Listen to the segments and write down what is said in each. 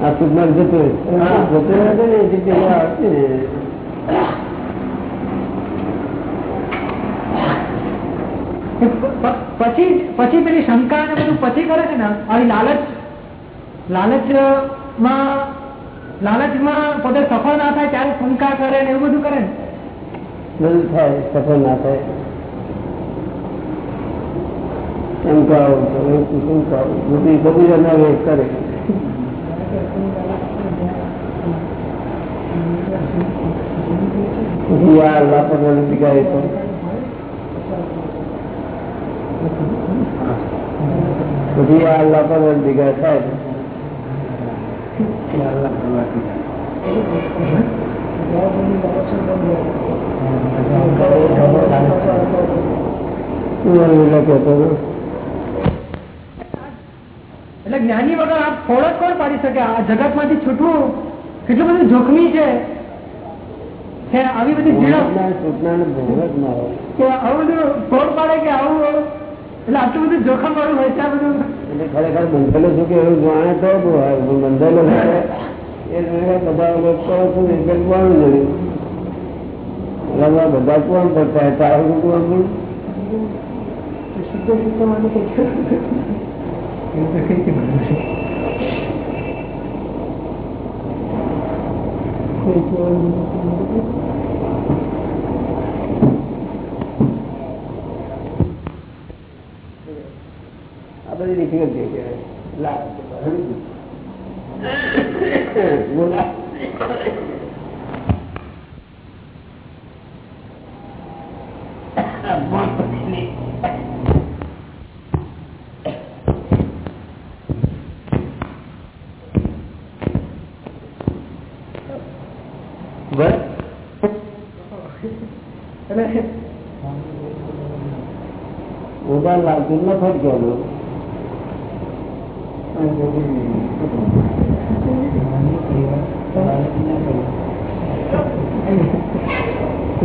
આ સુધમાં જતું પછી પછી પેલી શંકા ને બધું પછી કરે છે ને? આવી લાલચ લાલચમાં લાલચમાં પોતે સફળ ના થાય ત્યારે શંકા કરે ને એવું બધું કરે ને? બધું થાય સફળ ના થાય. શંકાઓ શું શંકાઓ બધી બધી એના વેશ કરે પછી આ લાપરવાહી બીગાય તો પછી આ લાપરવાહી બીગાય થાય એટલે જ્ઞાની વગર આ ફોડ કોણ પાડી શકે? આ જગતમાંથી છૂટવું કેટલું બધું જોખમી છે. કે આવી બધી ઝીણપ સૂચના ભોગ ના હોય. કે આવું બધું ફોડ પાડે કે આવું એટલે આટલું બધું જોખમ વાળું હોય છે આ બધું? એટલે ખરેખર બંધેલો છું કે એવું જાણે તો જ હોય. પણ બંધેલો છે એ જોઈને બધા લોકો શું એટલે કોણ જોયું એટલે બધા કોણ કરતા હોય? તારું કોણ એવું તો કઈ રીતે બનવું છે કોઈ કહેવાનું બધી ડિફિકલ્ટી બોલા એટલે ઊભા લાગતું ન ફટકેલું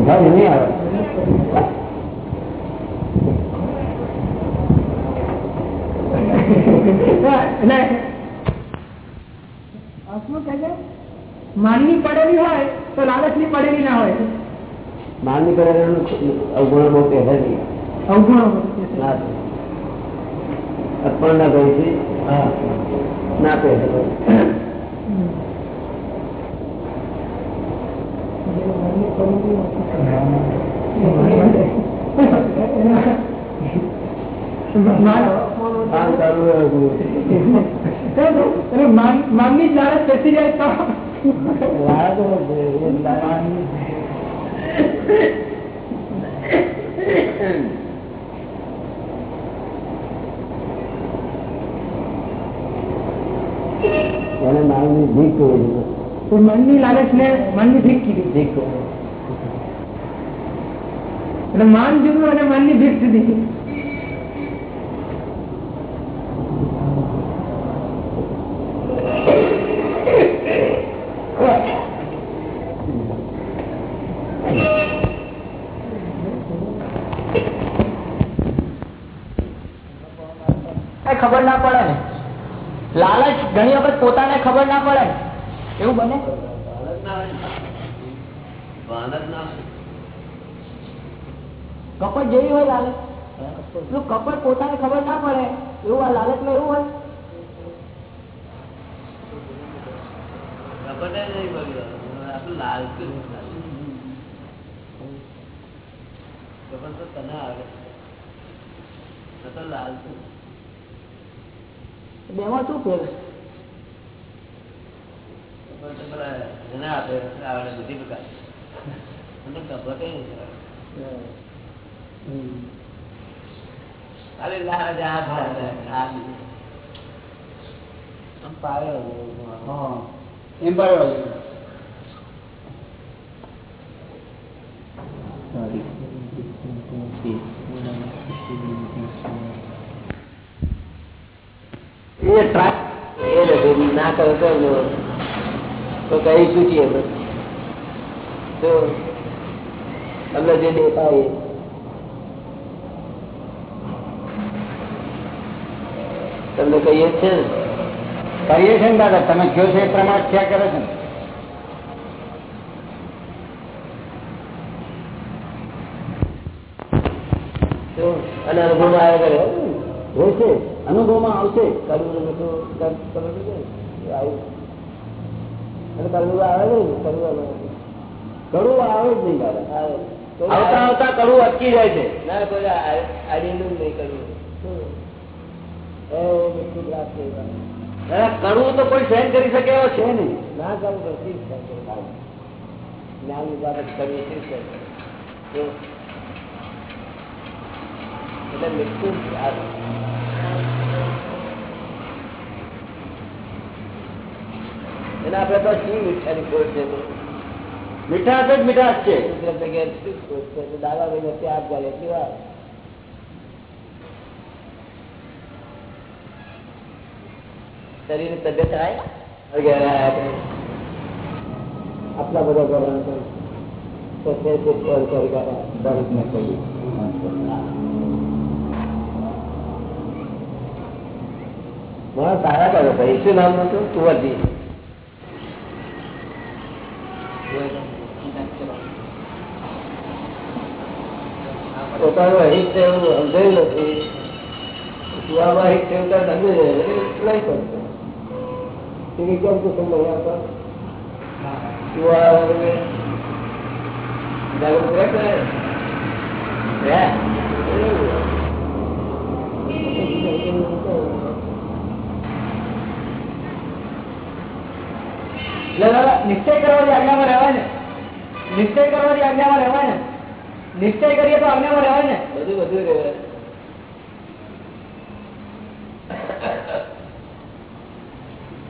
ભાઈ નહીં આવે એટલે આત્મા કહે છે, માનની પડેલી હોય તો લાલચની પડેલી ના હોય માનની કરેલું અવગુણ બહુ પહેરે નહીં અવગુણો ના અર્પણ ના કહી છે ના પહેરે કામ કરવું એ અઘરું. માનની લાલચ બેસી જાય તો એને ભીખ કહે છે. તો મનની લાલચ ને મનની ભીખ કીધી ભીખ એટલે માન જુદું અને મનની ભીખ જુદી કઈ ખબર ના પડે ને લાલચ ઘણી વખત પોતાને ખબર ના પડે ને. એવું બને હોય લાલચ કપડ પોતાને ખબર ના પડે. એવું આ લાલચમાં એવું હોય? બેમાં શું ફેર? એમ પાડવા એ ટ્રાય એ નથી ના કરો તો કઈ પૂછીએ તો તમને જે દેખાય તમને કહીએ છે ને. કરીએ છે ને દાદા તમે કયો છો એ પ્રમાણે ક્યાં કરે છે અને અનુભવમાં આવ્યા કરે હોય છે અનુભવમાં આવશે. કરવું કરવું આવ્યું અને કરવું આવે ને કરવું આવે. આવે જ નહીં દાદા. આવે. આવતા આવે. આવતા કડવું અટકી જાય છે. ના કોઈ આ- નહીં કરવું. એ બિલકુલ વાત નહીં વાત. દાદા કડવું તો કોઈ સહન કરી શકે એવો છે નહીં ના કરવું તો શી જ થાય? જ્ઞાનની બાબત કરવી શી જ થાય? તો એટલે બિલકુલ આ- એના આપણે તો શી મીઠાની ખોટ છે તો? મીઠાશ જ મીઠાશ છે કુદરત વગેરે શું ખોટ છે? તો દાદા ભાઈ નથી આપ ગાલે એટલી વાર શરીરની તબિયત આટલા બધા કરવાના સારા કરો ભાઈ શું નામ હતું? કુંવરજી. પોતાનું અહિત છે એવું સમજાયું નથી. કુવામાં અહિત છે એવું તો સમજે છે. એટલે નહીં પડતું. કેમ કુસુમ. એટલે દાદા નિશ્ચય કરવાની આજ્ઞામાં રહેવાય ને નિશ્ચય કરવાની આજ્ઞામાં રહેવાય ને નિશ્ચય કરીએ તો આજ્ઞામાં રહેવાય ને બધું બધું રહે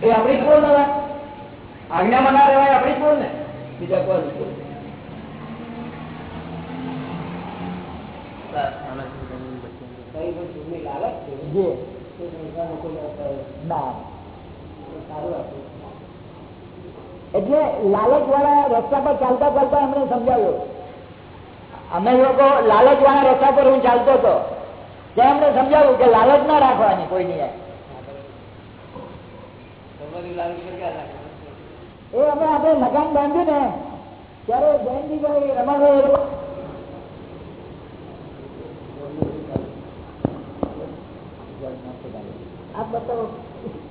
એ આપણી જ ભૂલ દાદા આજ્ઞામાં ના રહેવાય આપણી જ ને. બીજા કોણ છે? કઈ એટલે લાલચ વાળા રસ્તા પર ચાલતા ચાલતા એમણે સમજાવ્યું. અમે લોકો લાલચ વાળા રસ્તા પર હું ચાલતો હતો. ત્યાં એમણે સમજાવ્યું કે લાલચ ના રાખવાની કોઈની હારે. તમારી લાલચ પર ક્યાં રાખે? એ અમે આપણે મકાન બાંધ્યું ને ત્યારે જયંતિભાઈ રમણભાઈ એ આપ બતાવો.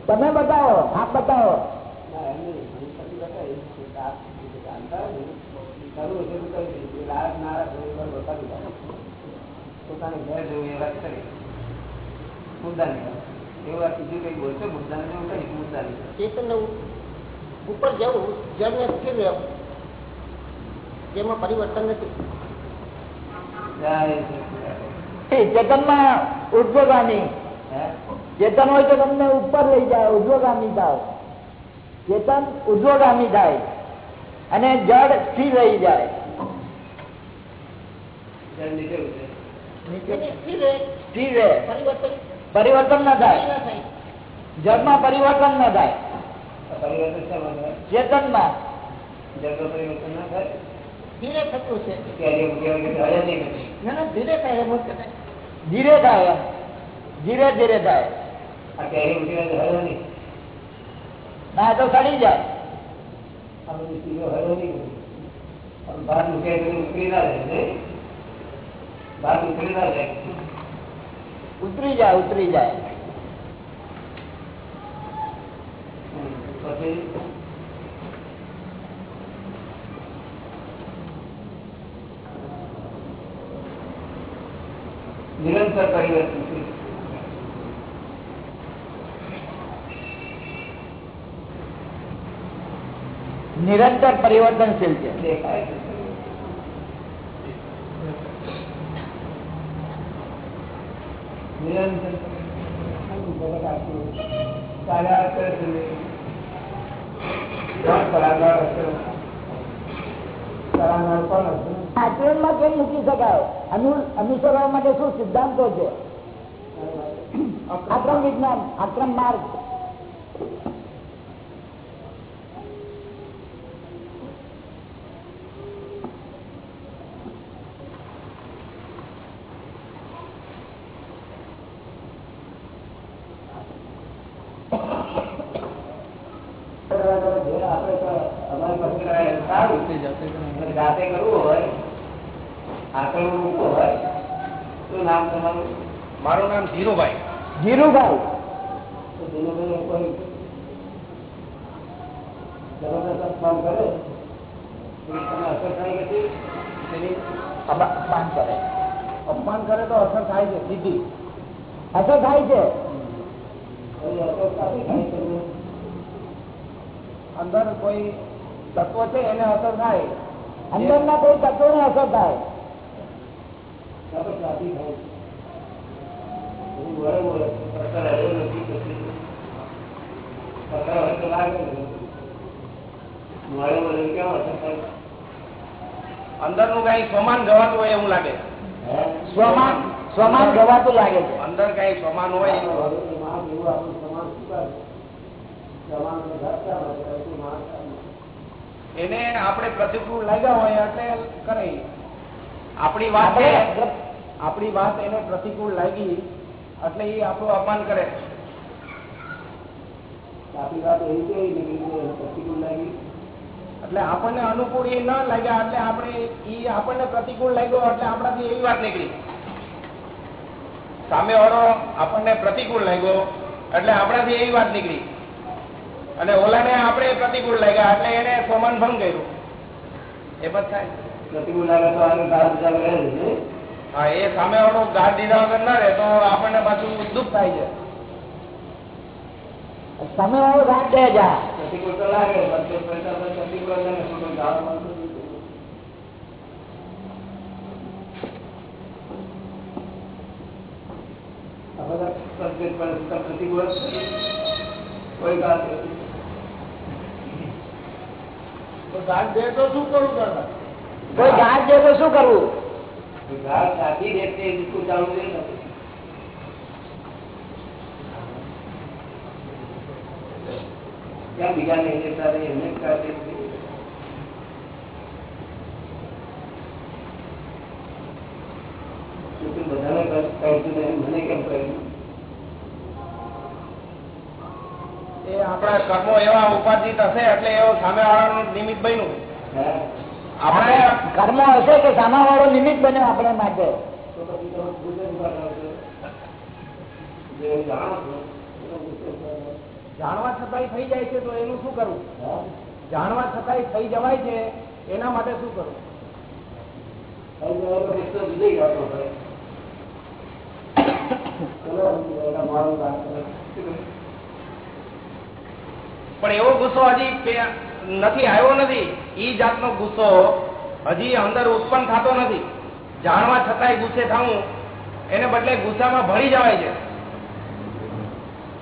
તમે બતાવો આપ બતાવો. પોતાને ઘેર જવું એ વાત કરી. મુદ્દાની વાત. ઉપર જવું જળને સ્થિર રહેવું જેમાં પરિવર્તન નથી. ચેતનમાં ઉદ્યોગામી. ચેતન હોય તો તમને ઉપર લઈ જાય ઉદ્યોગામી થાય ચેતન ઉદ્યોગામી થાય. અને જળ સ્થિર રહી જાય. સ્થિર રહે. પરિવર્તન પરિવર્તન ના થાય. જળમાં પરિવર્તન ના થાય? ચેતનમાં. પરિવર્તન ના થાય? ધીરે થાય ધીરે થાય ધીરે ધીરે થાય. ના તો સડી જાય. બહાર ઉતરી ના જાય, નહીં? બહાર ઉતરી ના જાય. ઉતરી જાય ઉતરી જાય હમ. પછી નિરંતર પરિવર્તન થયું. નિરંતર પરિવર્તનશીલ છે દેખાય છે. નિરંતર આખું જગત આખું ચાલ્યા કરે છે. કોણ કલાકાર હશે? કલાકાર કોણ હશે? આચરણમાં કેમ મૂકી શકાય? અનુ અનુસરવા માટે શું સિદ્ધાંતો છે? આક્રમ વિજ્ઞાન આક્રમ માર્ગ અમારી પાસે કરાય એમ સારું અને જાતે કરવું હોય આંકડું મૂકવું હોય શું નામ તમારું મારું નામ ધીરુભાઈ ધીરુભાઈ તો દિનુભાઈ કોઈ જબરદસ્ત કામ કરે તો તમને અસર થાય કે તેની અપા- અપમાન કરે. તો અસર થાય છે, સીધી. અસર થાય છે. કોઈ અંદર કોઈ તત્વ છે, એને અસર થાય. અંદરના કોઈ તત્વોને અસર થાય અસર થાય. લાગે ને. કઈ સ્વમાન ગવાતું હોય એવું લાગે. સ્વમાન સ્વમાન ગવાતું લાગે છે. અંદર કઈ સ્વમાન હોય એને આપણે પ્રતિકૂળ લાગ્યા હોય એટલે કરે. આપણી વાત આપણી વાત એને પ્રતિકૂળ લાગી એટલે એ આપણું અપમાન કરે. એટલે આપણને અનુકૂળ એ ન લાગ્યા એટલે આપણે એ આપણને પ્રતિકૂળ લાગ્યો એટલે આપણાથી એવી વાત નીકળી. સામે વાળો આપણને પ્રતિકૂળ લાગ્યો એટલે આપણાથી એવી વાત નીકળી. અને ઓલાને આપણે પ્રતિકૂળ લાગ્યા એટલે એને સોમાન ભંગ કર્યું. એ પણ થાય. હા એ સામે વાળો ગાઢ દીધા વગર ના રહે તો આપણને પાછું દુઃખ થાય છે. સામે હવે ગાઢ દે જા. પ્રતિકૂળ કોઈ. તો ગાઢ દે તો શું કરવું કરવા કોઈ ગાઢ દે તો શું કરવું? બીજા નહીં રહે એમને બધાને કર- કરતું નહીં, મને કેમ કર્યું એ આપણા કર્મો એવા ઉપાર્જિત હશે એટલે એવો સામે વાળાનું નિમિત્ત બન્યું. કર્મ હશે કે સામા વાળો નિમિત્ત બને આપણે માટે. જાણવા છતાંય થઈ જાય છે તો એનું શું કરવું જાણવા છતાંય થઈ જવાય છે એના માટે શું કરવું પણ એવો ગુસ્સો હજી નથી આવ્યો નથી. ઈ જાતનો ગુસ્સો હજી અંદર ઉત્પન્ન થતો નથી. જાણવા છતાંય ગુસ્સે થવું એને બદલે ગુસ્સામાં ભળી જવાય છે.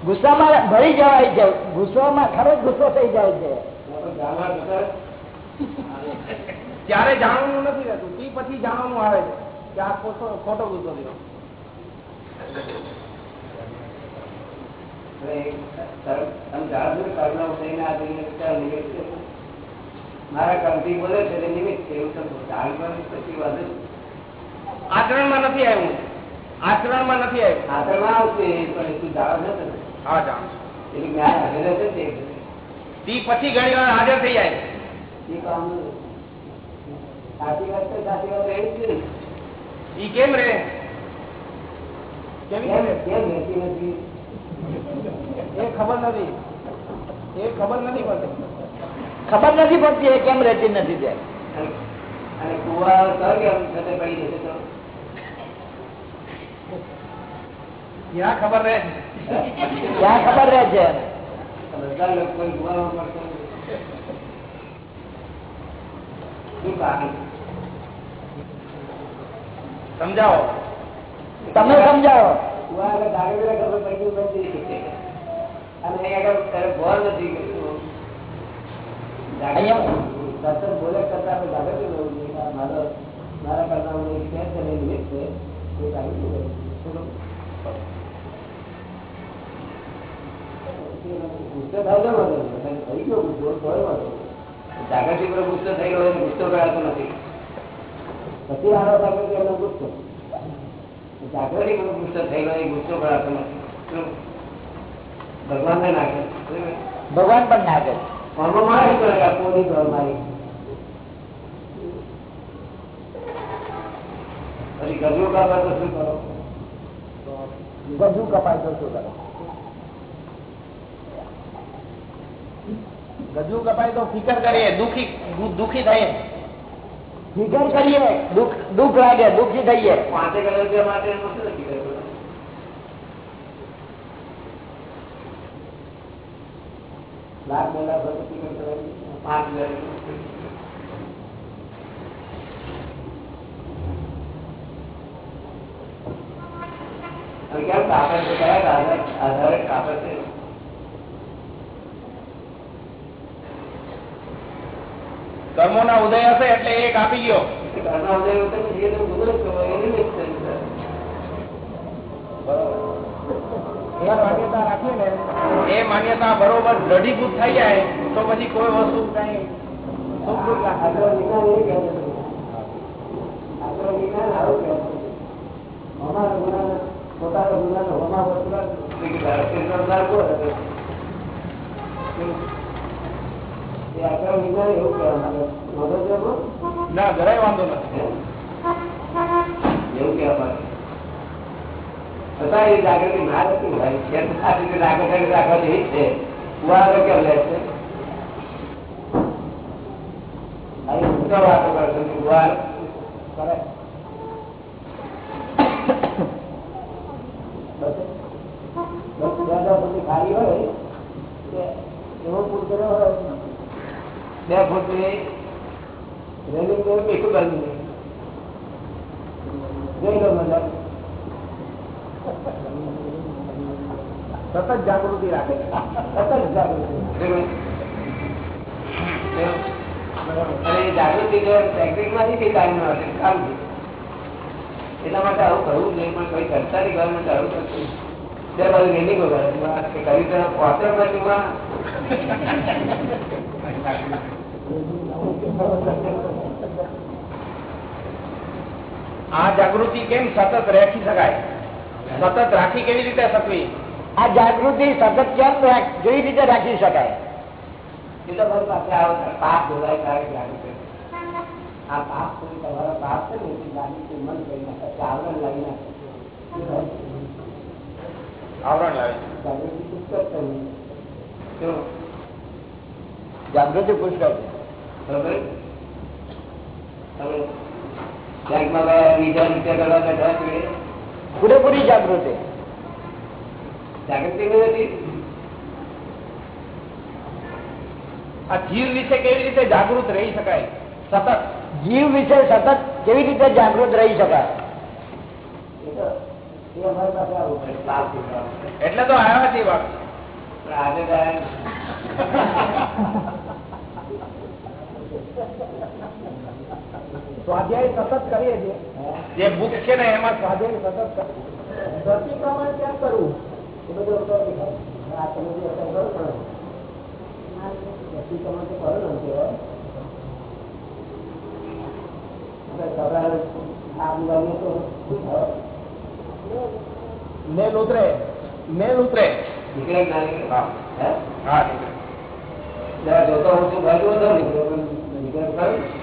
ગુસ્સામાં ભરી જવાય છે. ગુસ્સામાં ખરો ગુસ્સો થઈ જાય છે. ત્યારે જાણવાનું નથી રહેતું. તે પછી જાણવાનું આવે છે કે આ ખોટો ખોટો ગુસ્સો થયો હવે તરત તમે જાણો છો ને કર્મ થઈને આ જઈને વિચાર નિમિત્ત છે. મારા કંપની બોલે છે નિમિત્ત છે એવું તમે જાણવાનું પછી વધુ આચરણમાં નથી આવ્યું આચરણમાં નથી આવ્યું. આચરણમાં આવશે પણ તું જાણો છો ને હા જાણ. એટલે જ્ઞાન હાજર હશે તે. તે પછી ઘણી વાર હાજર થઈ જાય. એ કામ સાચી વાત તો સાચી વાત એવી જ. ઈ કેમ રે? કેમ રહેતી નથી? એ ખબર નથી. એ ખબર નથી પડતી. ખબર નથી પડતી એ કેમ રહેતી નથી ત્યાં અને- કુવા કર પડી જશે તો? ત્યાં ખબર રહે? ત્યાં ખબર રહે છે? બધા લોકો કુવામાં પડશે. શું કારણ સમજાવો. તમે સમજાવો. જાગૃતિ પર ગુસ્સો થઈ ગયો ગુસ્સો કરાતો નથી. પછી આનો જાગૃતિ ગુસ્સો? જાગૃતિ પર ગુસ્સો થઈ ગયો એ ગુસ્સો કરાતો નથી. શું? ભગવાનને નાખે. ભગવાન પણ નાખે. આમાં મારે શું કરે કે આ પોની કરો મારી. પછી ગજુ કાપા તો શું કરો? ગજુ કપાય તો શું કરે? ગજુ કપાય તો ફિકર કરીએ દુખી દુખી થઈએ. ફિકર કરીએ દુઃખ દુઃખ લાગે દુઃખી થઈએ પાંચેક હજાર રૂપિયા માટે એનું શું નક્કી કર્યું? લાખ બે લાખ રૂપિયા ટિકિટ કરાવી, પાંચ હજાર અને કેમ કાપે છે કયા આધારે આધારે કાપે છે કર્મોના ઉદય હશે એટલે એક આપી ગયો. એ માન્યતા રાખીએ ને એ માન્યતા બરોબર દ્રઢીભૂત થઈ જાય તો પછી કોઈ વસ્તુ કઈ સુખ દુઃખ એવું કહેવા છતાં એ જાગૃતિ ભાઈ જાગૃતિ રાખવા છે. કુવા કેમ લે છે? વાતો કરશે કે કરે બસ બસ બે હજાર સુધી ખાલી હોય કે એવો પુલ કર્યો હોય બે ફૂટ રેલિંગ તો બેઠું બાજુ જોઈ લો મજા સતત જાગૃતિ રાખે સતત જાગૃતિ. જાગૃતિ જો ટેકનિકમાં નથી કામ નો હશે. કામ એટલા માટે આવું કરવું જોઈએ પણ કોઈ કરતા નહીં ગવર્મેન્ટ આવું કરતું બે બાજુ રેલિંગો કરે કે કરી તરફ પહોંચે બાજુમાં આ જાગૃતિ કેમ સતત રાખી શકાય? સતત રાખી કેવી રીતે શકવી? આ જાગૃતિ સતત કેમ કેવી રીતે રાખી શકાય? પાપ આ પાપ તમારા પાપ છે ને મન કરી નાખે આવરણ લાગી નાખે આવરણ લાવે જાગૃતિ પુષ્કળ છે. પૂરેપૂરી જાગૃતિ જાગૃતિ નથી આ જીવ વિશે કેવી રીતે જાગૃત રહી શકાય? સતત. જીવ વિશે સતત કેવી રીતે જાગૃત રહી શકાય? તો એ અમારી પાસે આવું પડે પાપ શીખવા એટલે તો આવ્યા છે વાત પણ આજે ગયા સ્વાધ્યાય સતત કરીએ છીએ. જે બુક છે ને એમાં સ્વાધ્યાય સતત પ્રતિક્રમણ કેમ કરવું? એ બધું આ તમે જે તો કરો ને કહેવાય. મેલ ઉતરે. મેલ ઉતરે. નીકળે ના નીકળે? હા. હે? હા જોતો હું શું ભાઈ નીકળે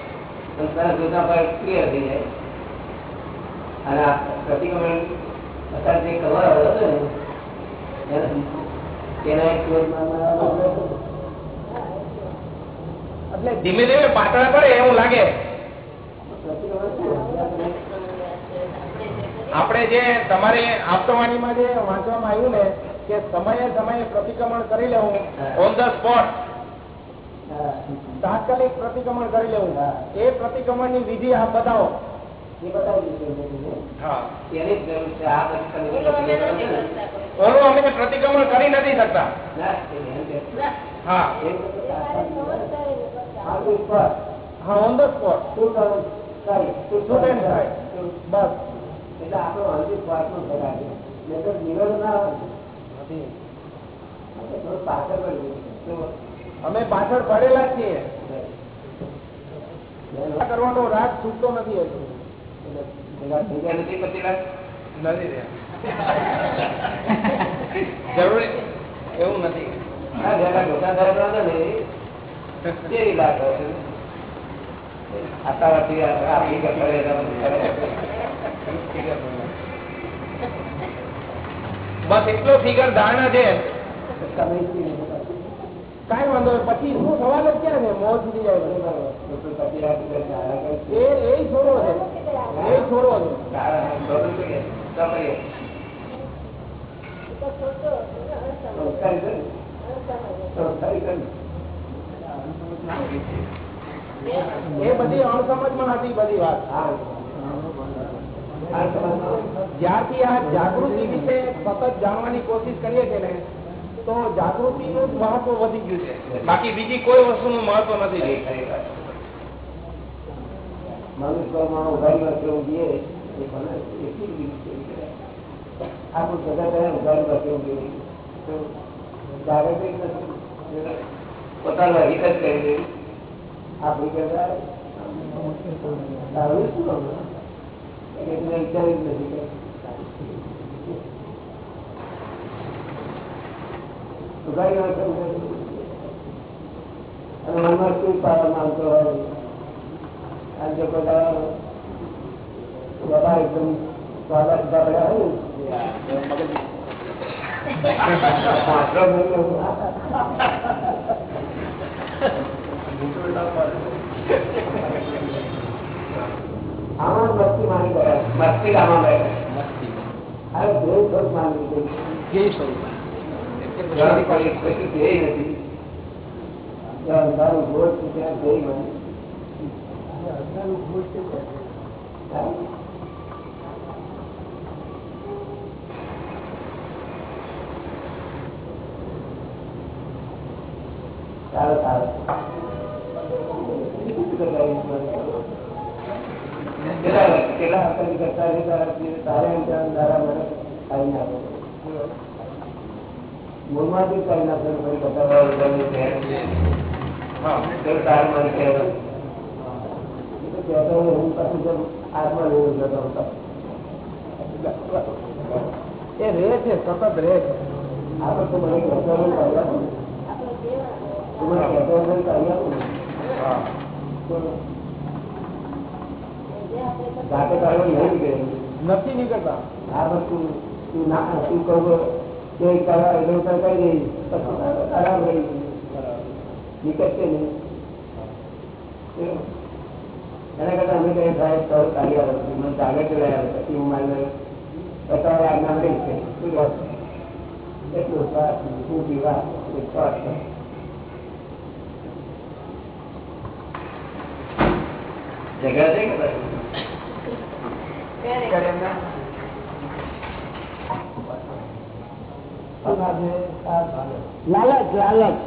એટલે ધીમે ધીમે પાતળા પડે એવું લાગે? આપણે જે તમારે આપતવાણીમાં જે વાંચવામાં આવ્યું ને, કે સમયે સમયે પ્રતિક્રમણ કરી લેવું ઓન ધ સ્પોટ. તાત્કાલિક પ્રતિક્રમણ કરી લેવું. એ પ્રતિક્રમણની વિધિ આપ બતાવો. ને, ઓનું અમે પ્રતિક્રમણ કરી નથી શકતા. ના, હા. હા ઓન ધ સ્પોટ શું કરવું? બસ. એટલે આપણો હજી સ્પોટ ભરાય છે. નહીં તો જીવન ના આવે. નથી. આપણે પાછળ. અમે પાછળ પડેલા છીએ? કરવાનો રાગ છૂટતો નથી જરૂરી એવું નથી. બસ એટલો ફિગર ધારણા છે. કઈ વાંધો પછી શું થવાનું ક્યાં ને મોજ સુધી જાય એ એ છે. એ છોડો છે. એ બધી અણસમજમાં હતી બધી વાત. જ્યારથી આ જાગૃતિ વિશે સતત જાણવાની કોશિશ કરીએ છીએ ને તો જાગૃતિ નું મહત્વ વધી ગયું છે. બાકી બીજી કોઈ વસ્તુનું મહત્વ નથી રીતે આપણું ઉઘાડીમાં કેવું જોઈએ તો જાગૃતિ નથી પોતાનું હિત કરી દેવી. આપણી કરતા શું એટલે વિચાર્યું જ નથી ઉઘાડીમાં કેવું અને મનમાં શું પાડવા માંગતો હોય આ જો બધા બધા એકદમ સાદા સીધા પડ્યા હોય ને, પાછળ નહીં આમાં મસ્તી માની ગયા મસ્તી આમાં બેઠા અરે દેવ સ્વરૂપ માની લીધું. જ્યાં સારું સારું કેટલા કરતા તારે તારા મને ખાઈ નાખો મૂળમાંથી ખાઈ નાખો ફરી બતાવવા વગરની છે હા તો તારું મને કહેવાય કહેતો હોય હું પાછું જેમ આત્મા લેવું જતો એ રહે છે સતત રહે છે. આપણે તો મને કહેતો હોય કહી આપું તું મને કહેતો હોય કહી આપું જાતે કાઢો નહીં ગયું નથી નીકળતા. આ વસ્તુ તું ના તું કહું કે કરા એટલે હું તને કહી દઈશ પછી ખરાબ રહી નીકળશે નહીં. એના કરતા અમે કઈ સાહેબ, સર કાઢી આવે મને જાગે તો લઈ આવે પછી હું મારી બતાવે આજ્ઞા રહીશ કે શું વાત એટલું શ્વાસ શું વિવાહ વિશ્વાસ છે. જગ્યા છે કે લાલચ લાલચ.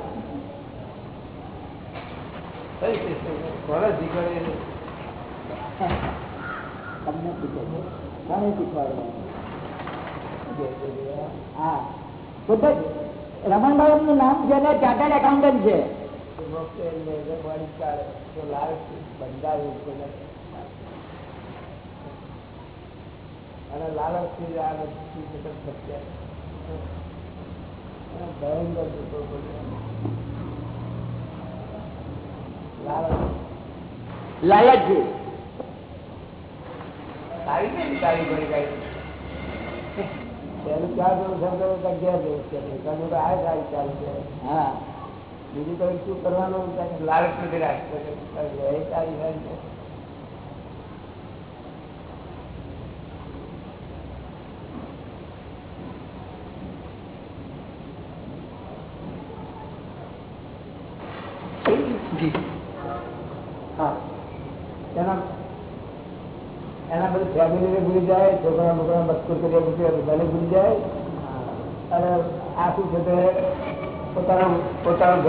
રમણભાઈ એમનું નામ છે ને ચાર્ટર્ડ એકાઉન્ટન્ટ છે. અને લાલચથી આ ભયંકર લાલચ તમે બીજું તો શું કરવાનું? લાલચ નથી રાખતો એ સારી સારી છે હા એના એના ભૂલી જાય છોકરા બોકરા મસ્કૂર કરીએ પછી ભલે ભૂલી જાય. અને આ શું છે તે પોતાનું પોતાનું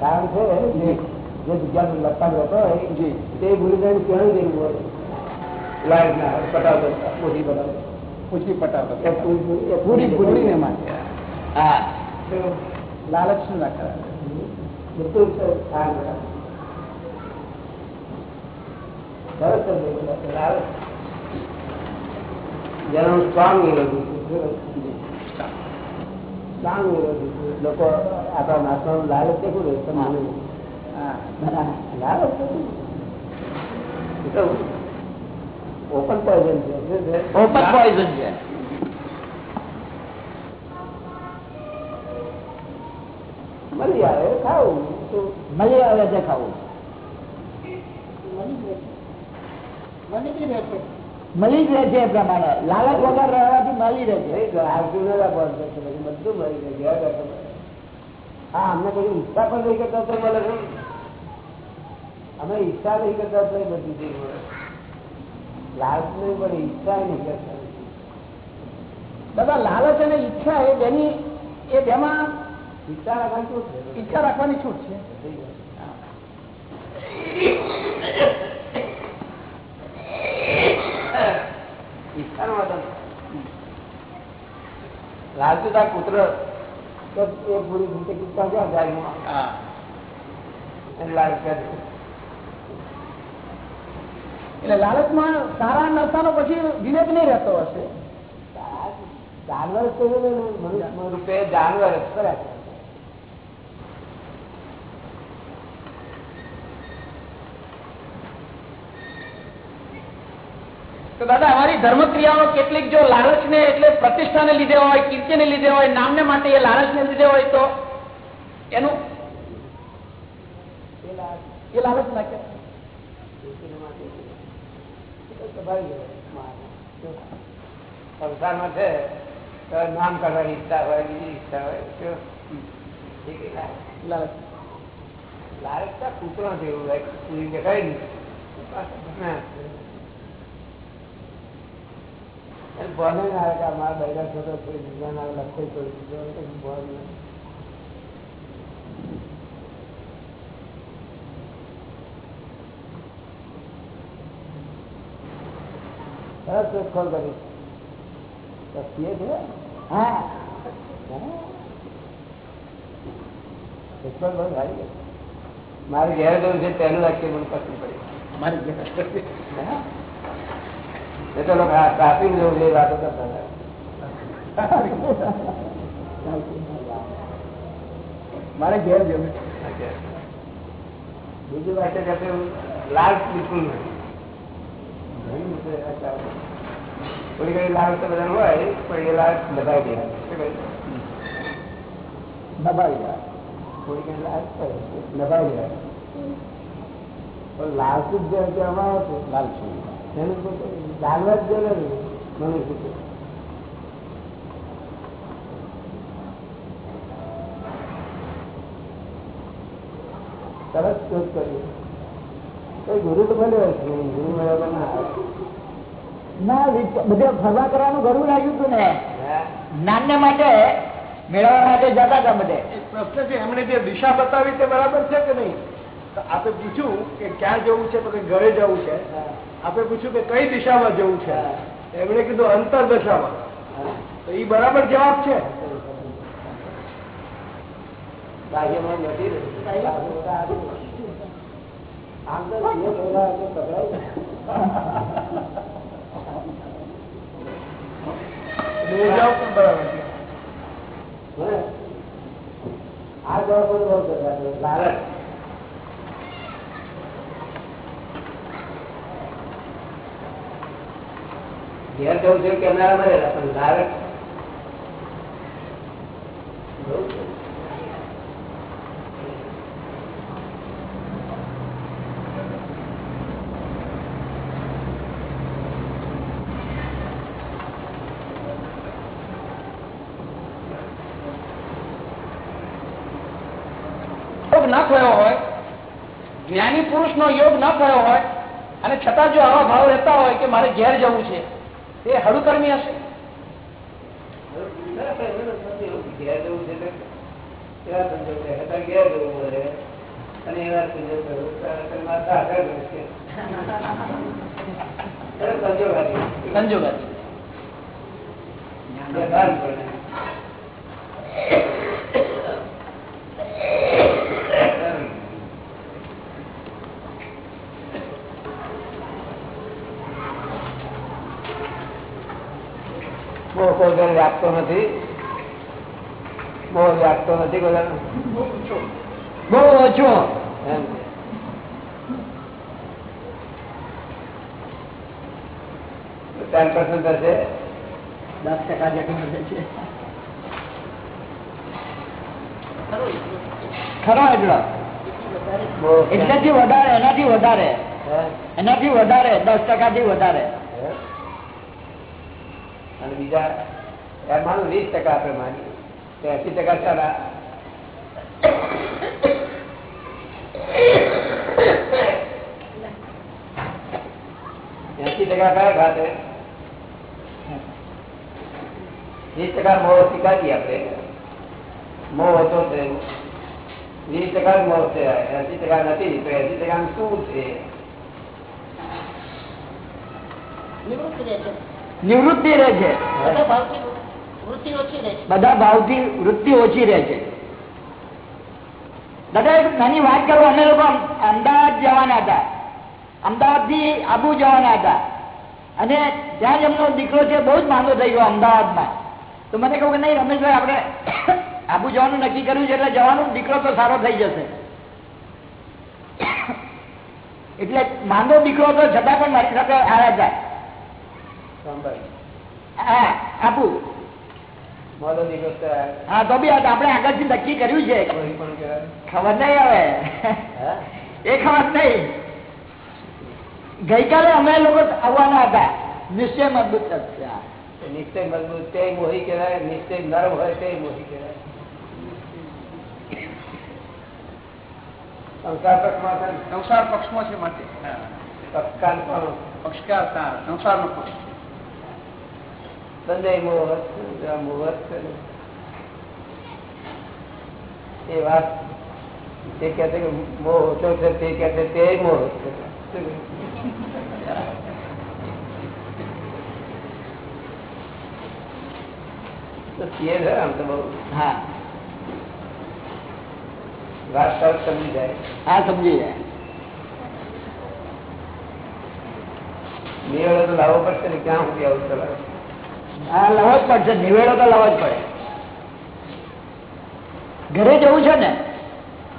કારણ છે જે જગ્યાનો રહેતો હોય તે ભૂલી જાય ક્યાં જવું હોય? લાઈટ ના પૂછી પૂરી- માટે હા. લાલચ શું ના કરાવે બિલકુલ સારું. સરસ લાલચ. જેનું સ્ટ્રોંગ વિરોધી છે. સ્ટ્રોંગ વિરોધી છે. લોકો આપણા નાશવાનું લાલચ કેટલું રહે તમને લાલચ ઓપન પોઈઝન છે? ઓપન પોઈઝન છે. મળી આવે ખાવું. તો મળી આવે છે ખાવું. મને જાય રહે છે. મળી જ રહે છે પ્રમાણે. લાલચ વગર રહેવાથી મળી રહે છે છે. બધું મળી જાય ઘેર હા અમને કોઈ ઈચ્છા પણ નહીં કરતા તો મળે છે અમે ઈચ્છા નહીં કરતા તો બધી ચીજ મળે. લાલચ નહીં પણ ઈચ્છા નહીં કરતા. દાદા લાલચ અને ઈચ્છા એ બેની એ બેમાં ઈચ્છા રાખવાની છૂટ છે. ઈચ્છા રાખવાની છૂટ છે ઈચ્છાનો વાંધો નથી. લાલચુ તાર પુત્ર એ પૂરી રીતે કીધા ક્યાં જાય લાલચ એટલે લાલચમાં સારા નરસાનો પછી વિવેક નહીં રહેતો હશે. જાનવર રૂપે જાનવર જ ખરા છે. તો દાદા અમારી ધર્મક્રિયાઓ કેટલીક જો લાલચને એટલે પ્રતિષ્ઠાને લીધે હોય કીર્તિને લીધે હોય નામને માટે એ લાલચને લીધે હોય તો એનું એ લાલચ ના. સંસારમાં છે તો નામ કરવાની ઈચ્છા હોય બીજી ઈચ્છા હોય? લાલચ. લાલચ કૂતરા જેવું હોય પૂરી દેખાય ને હા. એને ભણે ના આવે કે આ મારા બૈરા છોકરો કોઈ બીજા ના લખે કોઈ બીજો કંઈ ભણ નહીં. સરસ શોધખોળ કરી તો પીએ છે હા શોધખોળ બહુ સારી કરી. મારે ઘેર જવું છે તેનું વાક્ય મને પસંદ પડી મારી જે એ ટ્રાફિક જવું છે એ વાતો કરતા. મારે ઘેર જવું બીજું વાક્ય કરતે લાલ બિલકુલ નહીં થોડી ઘણી લાલ તો બધા હોય, પણ એ લાલ દબાઈ દે? દબાવી જાય થોડી ઘણી લાલ દબાઈ દે પણ લાલ શું જે કહેવામાં આવે છે લાલ છું એનું પોતે જાનવર જ જોડે ને મનુષ્ય સરસ શોધ કરી કોઈ ગુરુ તો મળ્યો ગુરુ મળ્યો ના બધે ફરવા કરવાનું ઘણું લાગ્યું હતું ને. હા. માટે મેળવવા માટે જતા હતા બધે. એક પ્રશ્ન છે એમણે જે દિશા બતાવી તે બરાબર છે કે નહીં? તો આપે પૂછ્યું કે ક્યાં જવું છે તો કે ઘરે જવું છે. આપે પૂછ્યું કે કઈ દિશામાં જવું છે? એમણે કીધું અંતર દશામાં. તો એ બરાબર જવાબ છે. બાહ્યમાં નથી આ જવાબ લાલચ. ઘેર જવું છે કેમેરા મળેલા પણ ધારક ન થયો હોય, જ્ઞાની પુરુષ નો યોગ ન થયો હોય, અને છતાં જો આવા ભાવ રહેતા હોય કે મારે ઘેર જવું છે તે હળુકર્મી હશે? સંજોગ છે? અત્યારે ઘેર જવું પડે. અને એવા સંજોગ છે. અત્યારે મારે સાસરે જવું છે. એટલે સંજોગ હતી. સંજોગાથી વ્યવહાર પડે. બહુ કોઈ વ્યાપતો નથી. બહુ વ્યાપતો નથી બધા બહુ ઓછો. ટેન પર્સન્ટ હશે. દસ ટકા જેટલું છે ખરા એટલો? એટલાથી વધારે એનાથી વધારે. એનાથી વધારે દસ ટકાથી વધારે? અને બીજા માનું વીસ ટકા આપણે માની તો એસી ટકા સારા. એસી ટકા કયા ખાતે? વીસ ટકા મોહ સ્વીકારીએ આપણે. મોહ હતો છે વીસ ટકા મોહ છે. એસી ટકા નથી. તો એસી ટકા શું છે? નિવૃત્તિ રહે છે નિવૃત્તિ રહે છે. બધા ભાવથી વૃત્તિ ઓછી રહે છે. બધા ભાવથી વૃત્તિ ઓછી રહે છે. દાદા એક નાની વાત કરું અમે લોકો અમદાવાદ જવાના હતા. અમદાવાદથી આબુ જવાના હતા. અને ત્યાં જ એમનો દીકરો છે બહુ જ માંદો થઈ ગયો અમદાવાદમાં. તો મને કહું કે નહીં રમેશભાઈ આપણે આબુ જવાનું નક્કી કર્યું છે એટલે જવાનું દીકરો તો સારો થઈ જશે. એટલે માંદો દીકરો તો છતાં પણ મારી સાથે આવ્યા હતા. સાંભળ. હા તો આ હા તો બી આપણે આગળથી નક્કી કર્યું છે. ખબર નહીં હવે. એ ખબર નહીં. ગઈકાલે અમે લોકો આવવાના હતા. નિશ્ચય મજબૂત થશે નિશ્ચય મજબૂત તે મોહી કહેવાય નિશ્ચય નરમ હોય તે મોહી કહેવાય. સંસાર પક્ષમાં સંસાર પક્ષમાં છે માટે. પક્ષકાર પણ. પક્ષકાર સંસારનો પક્ષ. સંજય મોહત મોહત એ વાત તે કહે છે કે મોહ ઓછો છે તે કહે છે તે મોહ છે. તો છીએ છે આમ તો બહુ. હા. વાત તરત સમજી જાય. હા સમજી જાય. નિવેડો તો લાવવો પડશે ને ક્યાં સુધી આવું ચલાવે? હા લાવવો જ પડશે નિવેડો તો લવ જ પડે. ઘરે જવું છે ને?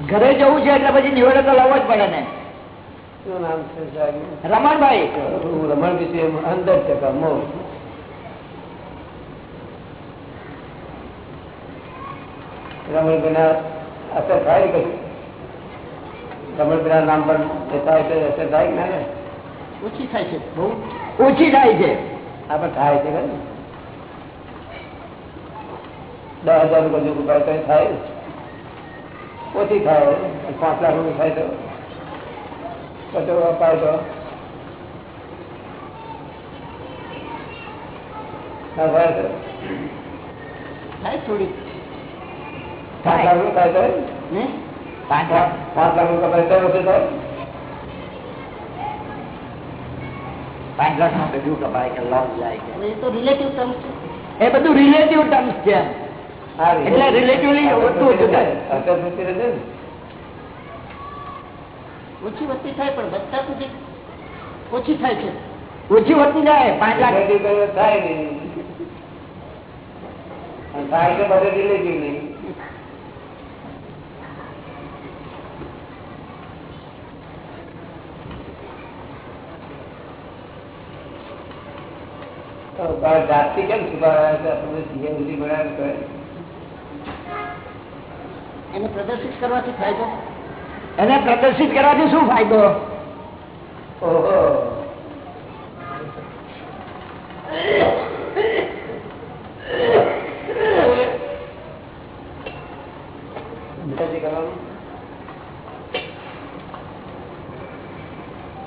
ઘરે જવું છે એટલે પછી નિવેડો તો લવ જ પડે ને? રમણભાઈ. રમણ વિશે અંદર ટકા મોહ રમણભાઈના અસર થાય કશું રમણભાઈના નામ પર જતા હોય તો અસર થાય કે ના? ઓછી થાય છે બહુ ઓછી થાય છે. આ પણ થાય છે ખરું ને? દસ હજાર રૂપિયા જેવું કરે તો થાય? ઓછી થાય. પાંચ લાખ રૂપિયા થાય તો. કચરો અપાય તો. થાય થોડી પાંચ લાખ રૂપિયા થાય તો? પાંચ લાખ. રૂપિયા થાય તો થાય? પાંચ લાખનું બધું કપાય કે લોસ જાય કે. એ તો રિલેટિવ ટર્મ છે. એ બધું રિલેટિવ ટર્મ્સ છે એટલે ઓછું થાય. વધતી થાય પણ વધતા સુધી ઓછી થાય છે. ઓછી વધતી જાય પાંચ લાખ. Relative થાય નહીં. થાય તો બધે relative નહીં. તો કેમ છુપાવ્યા જીએ બુદ્ધિ બનાવ્યા કરે એને પ્રદર્શિત કરવાથી ફાયદો? એને પ્રદર્શિત કરવાથી શું ફાયદો?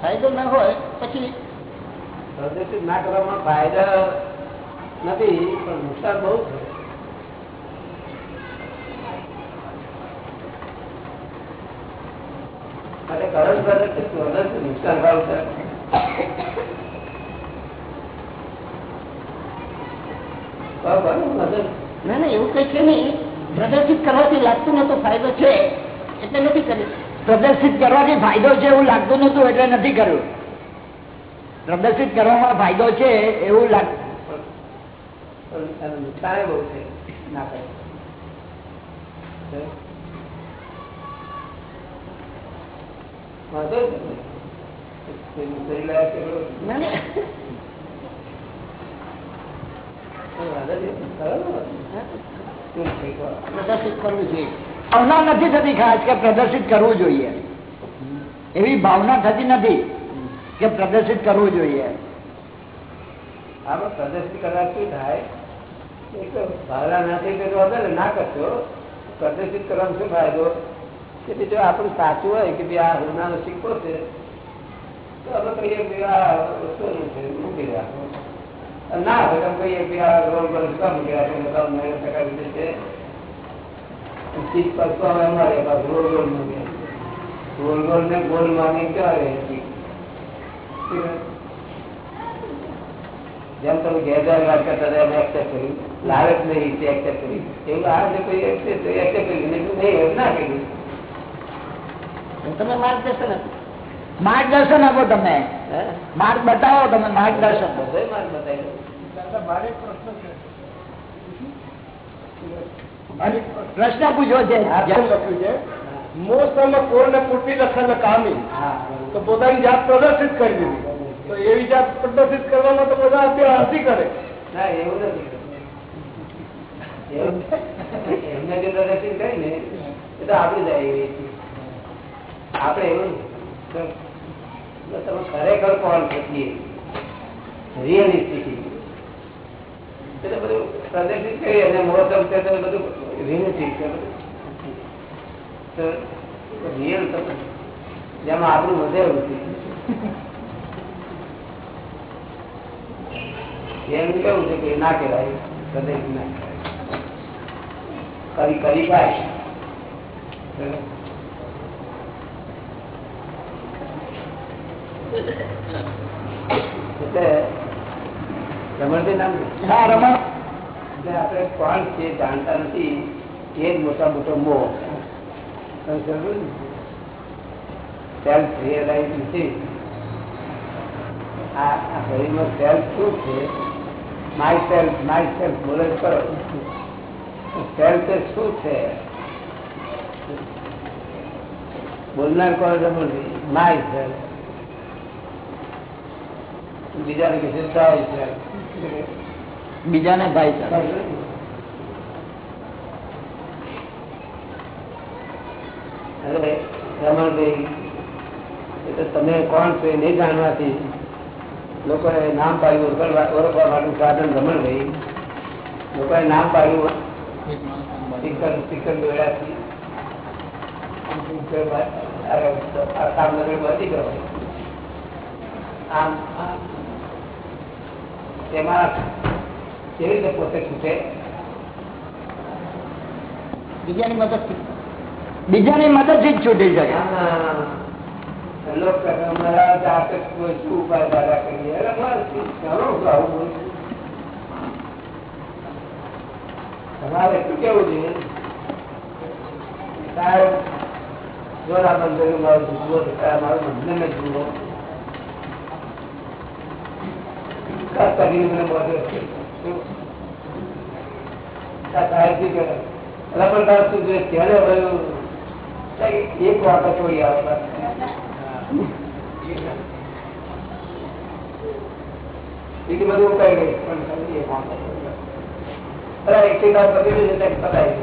ફાયદો ના હોય પછી? પ્રદર્શિત ના કરવામાં ફાયદા નથી પણ નુકસાન બહુ છે માટે કરંટ પ્રદર્શિત પ્રદર્શિત નુકસાન વાળું છે બરાબર, નજર ના ના એવું કઈ છે નહીં. પ્રદર્શિત કરવાથી લાગતું નતો ફાયદો છે. એટલે નથી કર્યું. પ્રદર્શિત કરવાથી ફાયદો છે એવું લાગતું નતું એટલે નથી કર્યું. પ્રદર્શિત કરવામાં ફાયદો છે એવું લાગતું નુકસાન બહુ છે. ના કરે ભાવના નથી થતી ખાસ કે પ્રદર્શિત કરવું જોઈએ એવી ભાવના થતી નથી કે પ્રદર્શિત કરવું જોઈએ આમાં પ્રદર્શિત કરવા શું થાય ભાવના નથી તો વધારે ના કરશો પ્રદર્શિત કરવાનો શું ફાયદો? કે જો આપણું સાચું હોય કે ભાઈ આ હુનાનો સિક્કો છે તો અમે કહીએ કે આ સોનું છે મૂકી રાખો અને ના હોય તો અમે કહીએ કે આ રોલ પર શું કામ મૂકી રાખો બધા મહેનત ટકા રીતે છે ચીજ પસ્તો હવે અમારે પાછું રોલ રોલ મૂકે રોલ રોલ ને ગોલ માની ક્યાં રહે ચીજ? જેમ તમે ગેરદાર વાત કરતા હતા એમ એક્સેપ્ટ કર્યું લાલચ નહીં તે એક્સેપ્ટ કરી એવું આ જે કોઈ એક્સેપ્ટ કર્યું નહીં તો નહીં એવું ના કર્યું તમે માર્ગદર્શન આપો. માર્ગદર્શન આપો તમે. માર્ગ બતાવો તમે માર્ગદર્શન. પ્રશ્ન છે. અને પ્રશ્ન પૂછવો છે. લખ્યું છે. મોસમ કોરને પૂરતી લખન કામી તો પોતાની જાત પ્રદર્શિત કરી દીધી. તો એવી જાત પ્રદર્શિત કરવામાં તો બધા અત્યારે હસી કરે. ના એવું નથી. એવું એમને જે પ્રદર્શિત કરી ને એ તો આપી જાય એવી. આપણે એવું તમે ખરેખર કોણ છીએ રિયલિસ્ટિક એટલે બધું પ્રદર્શિત કરી અને મોસમ છે બધું રિયલિસ્ટિક છે. બધું રિયલ જેમાં આપણું વધે નથી એમ કેવું છે કે ના કહેવાય પ્રદર્શિત ના કહેવાય. કરી કરી ખાય એટલે રમણભાઈ નામ હા રમણ. એટલે આપણે કોણ છે જાણતા નથી. એ જ મોટા મોટો મોહ. તમે સમજો ને? સેલ્ફ રિયલાઇઝ નથી. આ આ શરીરમાં સેલ્ફ શું છે? માય સેલ્ફ માય સેલ્ફ બોલે કરો સેલ્ફ શું છે? બોલનાર કોણ રમણભાઈ? માય સેલ્ફ બીજાને કહે છે તાય સેલ્ફ બીજાને ભાઈ સાહેબ અરે રમણભાઈ તમે કોણ છો એ નહીં જાણવાથી લોકોએ નામ પાડ્યું ઓળખવા માટેનું સાધન રમણભાઈ. લોકોએ નામ પાડ્યું બધી આમ આમ. તેમાં કેવી રીતે પોતે છૂટે બીજાની મદદથી. બીજાની મદદથી જ છૂટી શકે તમારે શું કેવું છે? સાહેબ જોરા બંધ મારું જુઓ તો સાહેબ મારું બંધને જુઓ. ખાસ કરીને મને બોલ્યો છે શું? સાહેબજી કે રમણ દાસ તું જે ત્યારે રહ્યું એક વાત છોડી આવે બધું ઉકાઈ ગઈ પણ એક વાત અરે પતાવી.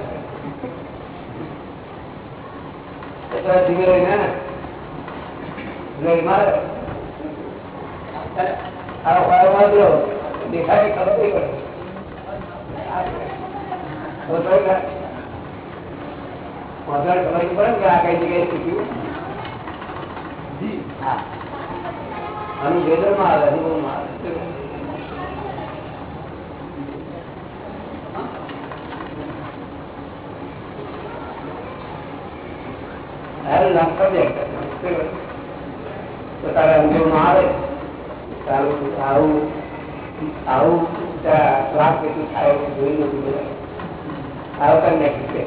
એટલે ધીમે રહીને આ વાળ વાંધો દેખાય ખબર નહીં પડે. વધારે પડે કે આ કઈ જગ્યાએ શીખ્યું? હા. આવે અનુભવમાં આવે. તારા અનુભવમાં આવે. તારું આવું આવું તારા શ્વાસ કેટલું થાય એવું જોઈ નથી બધા આવું કરી નાખ્યું છે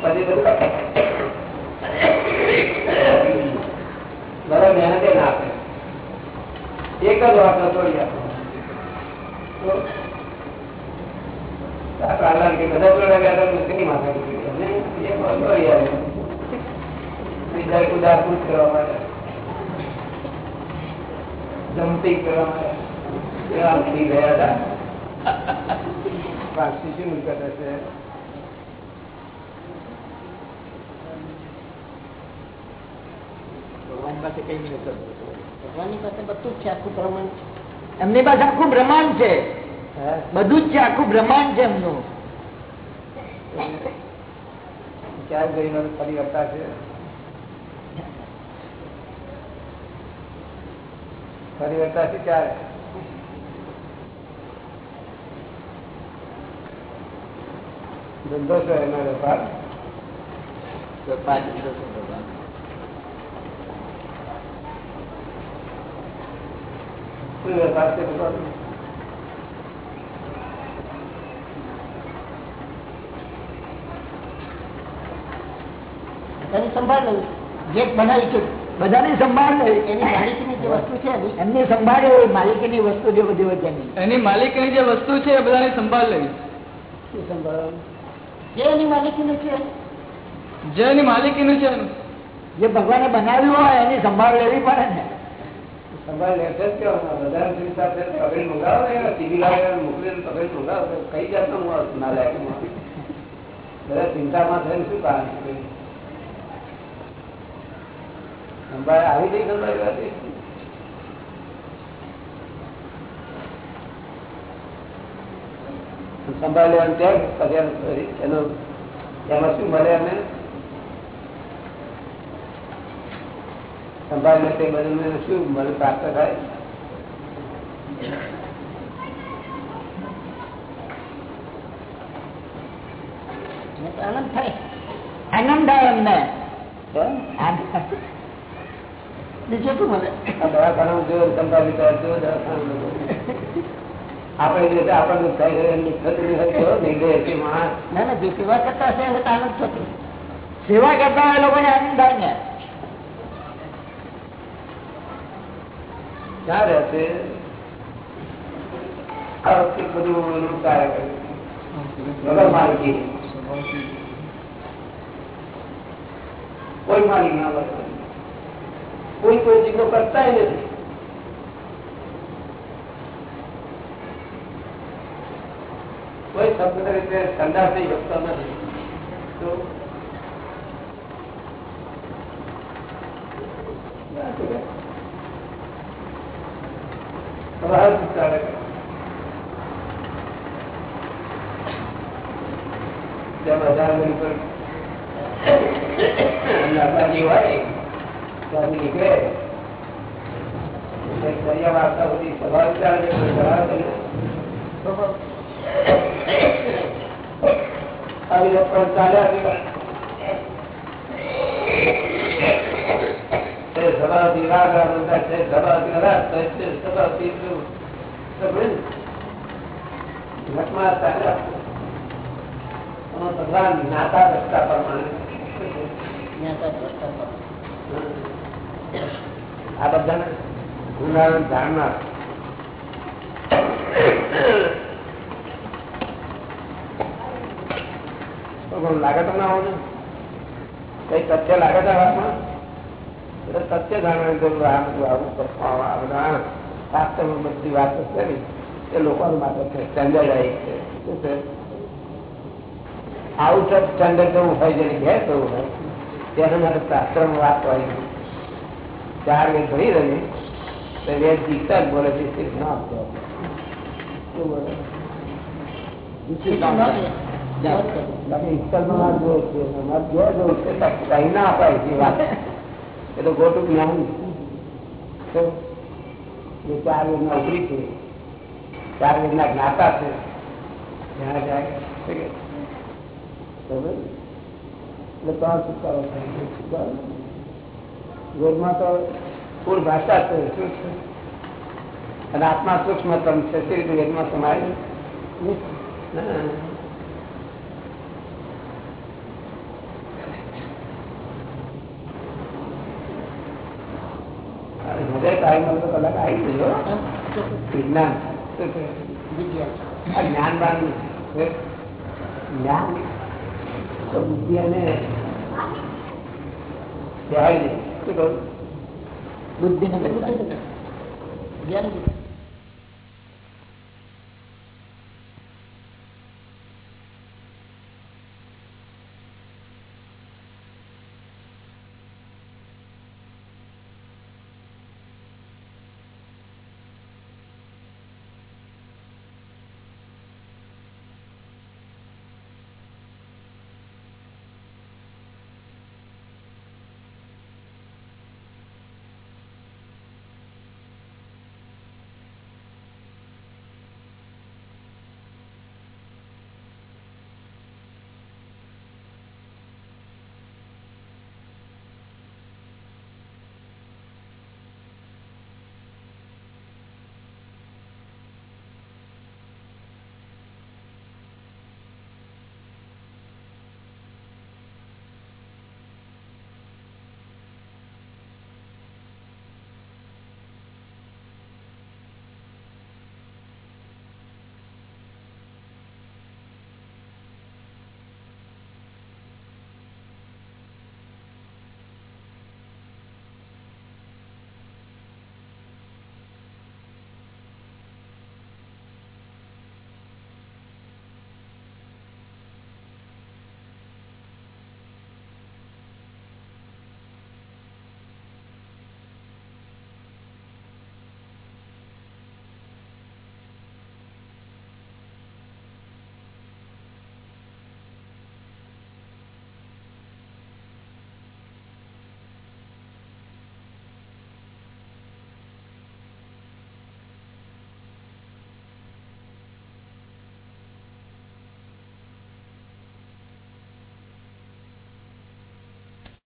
પછી બધું બરાબર મહેનતે ના આપે એક જ વાત છોડી આપો તો આ પ્રાર્થના કે બધા જોડે ગયા હતા મુશ્કેલી માથા કીધી. અને એ બોલો યાર. બીજા ઉદાહરણ કરવા માટે જમ્પિંગ કરવા માટે એવા થઈ ગયા હતા. પાછી શું કરે છે? ભગવાન પાસે કઈ નહીં ભગવાનની પાસે બધું જ છે આખું પ્રમાણ એમની પાસે આખું બ્રહ્માંડ છે. બધું જ છે આખું બ્રહ્માંડ છે એમનું. ક્યાં ગઈ ફરી વળતા છે. છે ક્યારે ધંધો છે એનો વેપાર વેપાર ધંધો છે ભગવાન શું વેપાર છે ભગવાન? એની સંભાળ લેવી જે બનાવી છે. બધાની સંભાળ લે એની માલિકીની જે વસ્તુ છે એમની સંભાળ એ માલિકીની વસ્તુ જે બધી હોય એની માલિકની જે વસ્તુ છે એ બધાની સંભાળ લેવી. શું સંભાળ? જે એની માલિકીનું છે? જે એની માલિકીનું છે એનું. જે ભગવાને બનાવ્યું હોય એની સંભાળ લેવી પડે ને. સંભાળ લેશે જ બધા પગડી મંગાવો ને ટીવી લાવે મોકલીને પગડી મંગાવો. કઈ જાતનું ના લાગે બધા ચિંતામાં થઈને શું કારણ સંભાળ આવી ગઈ હતી સંભાળ લેવાનું ત્યાં પછી એનો એમાં શું મળે અમે સંભાળ લે તે બધું શું મળે પ્રાપ્ત થાય? આનંદ થાય. આનંદ થાય? આનંદ. બીજું શું મળે આ દવાખાનામાં જો સંભાળ લીધા જો દવાખાનામાં આપણે જે છે આપણને થઈ ગયું એમની થતું નહીં હોય તો નિર્દય છે માણસ ના ના જે સેવા કરતા હશે એને તો આનંદ થતો સેવા કરતા હોય એ લોકોને આનંદ થાય ને ક્યાં રહેશે આ વખતે બધું એનું કાર્ય કરે વગર માલિકી કોઈ માલિક ના બને કોઈ કોઈ ચીજો કરતા નથી. કોઈ શબ્દ રીતે ઠંડા થઈ શકતો નથી. તો. જ્યાં બધા આગળ ત્યાંથી નીકળે એટલે વાર્તા બધી સભા ચાલે કરે. આવી પણ ચાલ્યા સભાથી રાગ આવતા છે સભાથી રાગ થાય છે સભાથી પેલું. ઘટમાં ચાલ્યા કરે. એમાં રસ્તા પ્રમાણે જ્ઞાતા દ્રષ્ટા પર. આ બધાને ગુનાને જાણનાર તો લાગે આવો ને કઈ તથ્ય લાગે છે વાતમાં? એટલે તથ્ય જાણવાની જરૂર આ બધું આવું બધા વાસ્તવમાં બધી વાત ને. એ લોકો માટે છે. સ્ટેન્ડર્ડાઇઝ છે. શું છે? આઉટ ઓફ સ્ટેન્ડર્ડ જવું હોય જેને ઘેર જવું હોય તેના માટે શાસ્ત્રમાં વાત હોય. ચાર વેદ ભરી રહી તો વેદ જીતા જ બોલે છે, સિર્ફ ના આપતો ન ના ચાર ચાર વેદના જ્ઞાતા છે. ત્યાં જાય? એટલે તો આ છુટકારો છુટકારો વેદમાં તો પૂર ભાષા છે શું છે? અને આત્મા સૂક્ષ્મતમ છે તે રીતે વેદમાં સમાય જ્ઞાન બાન જ્ઞાન? બુદ્ધિ અને શું કહું બુદ્ધિ ને